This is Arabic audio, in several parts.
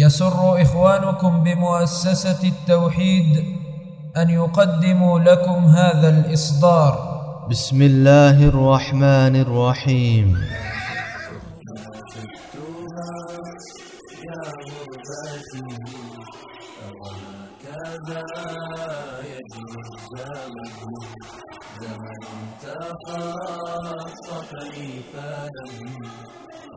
يسر إخوانكم بمؤسسة التوحيد أن يقدموا لكم هذا الإصدار بسم الله الرحمن الرحيم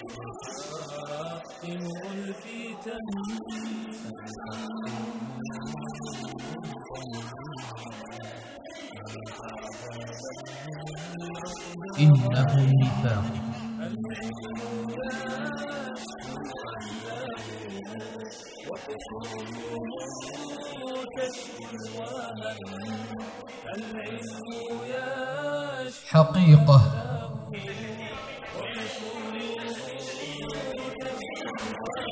تربوية إنه النفاق حقيقة.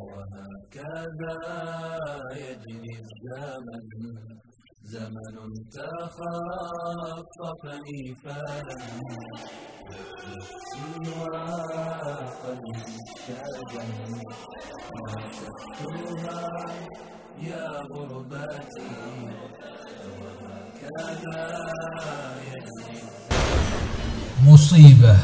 وهكذا يجري الزمن زمن تخطفني فلم سوى قلبي الشجن ما شفتها يا غربتي وهكذا يجري مصيبة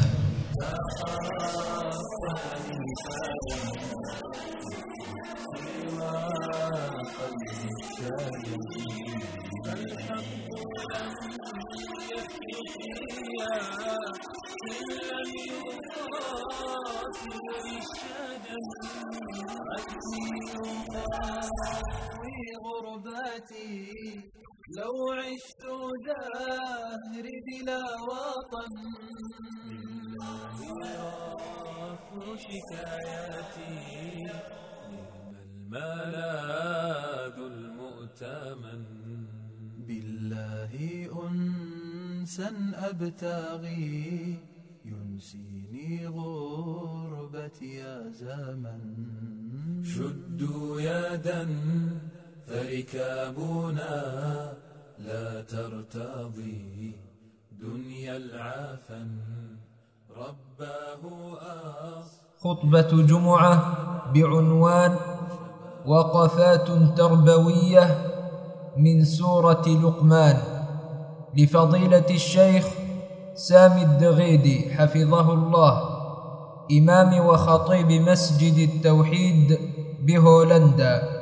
في غربتي لو عشت دهري بلا وطن رفع شكاياتي نعم الملاذ المؤتمن. بالله أنسا أبتغي ينسيني يا زمن شدوا يدا فركابنا لا ترتضي دنيا العفن. رباه أص خطبة جمعة بعنوان وقفات تربوية من سورة لقمان. لفضيلة الشيخ سامي الدغيدي حفظه الله. إمام وخطيب مسجد التوحيد بهولندا.